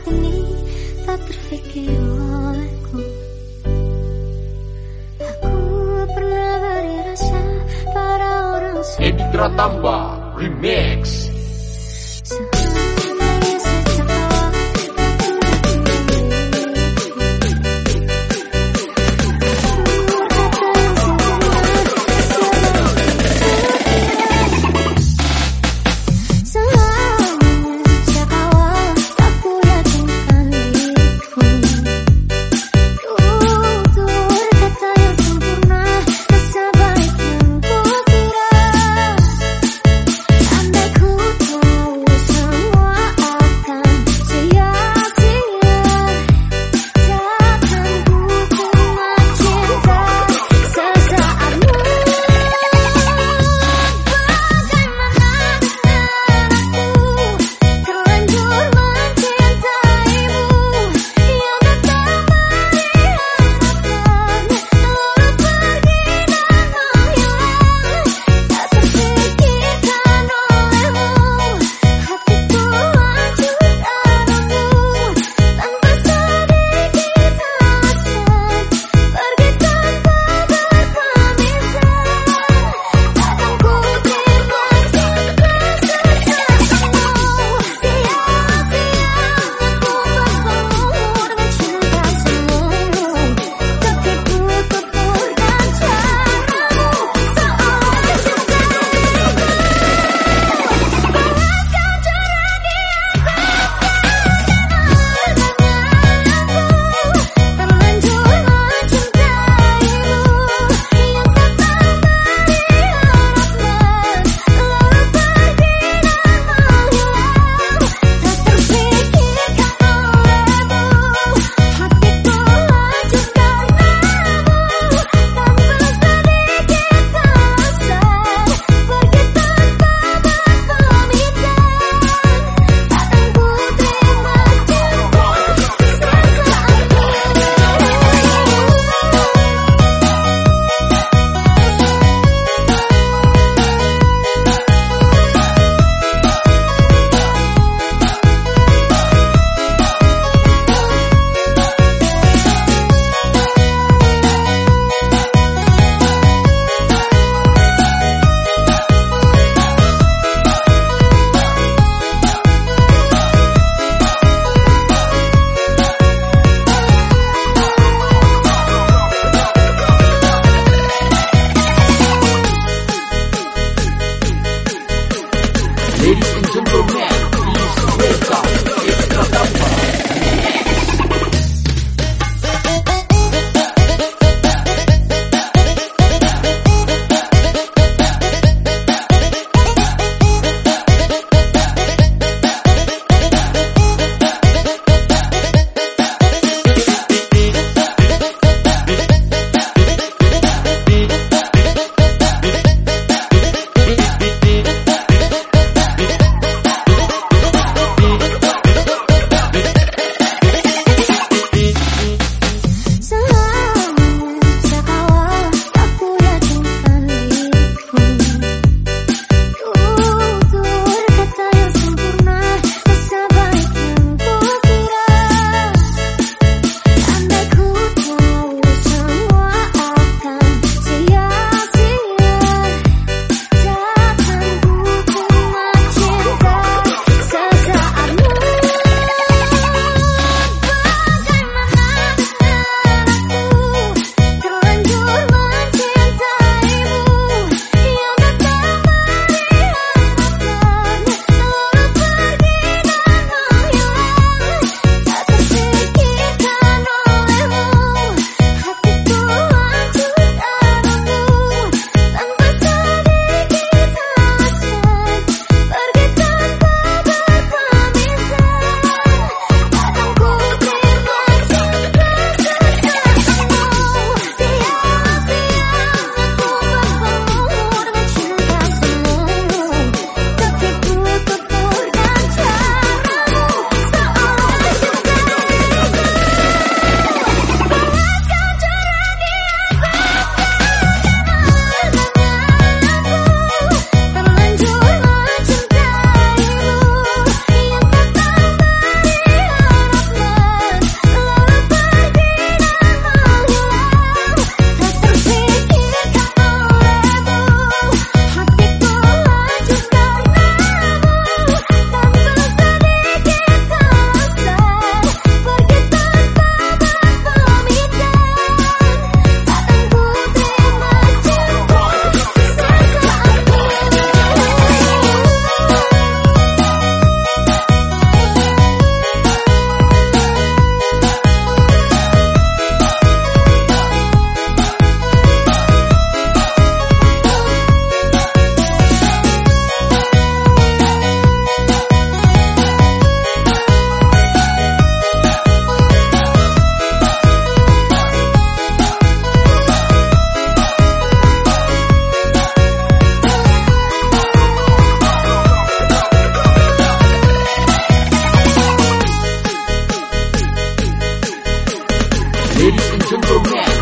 saat ini tak terfikir olehku Aku pernah beri rasa pada orang Edi Tratamba Remix Listen to.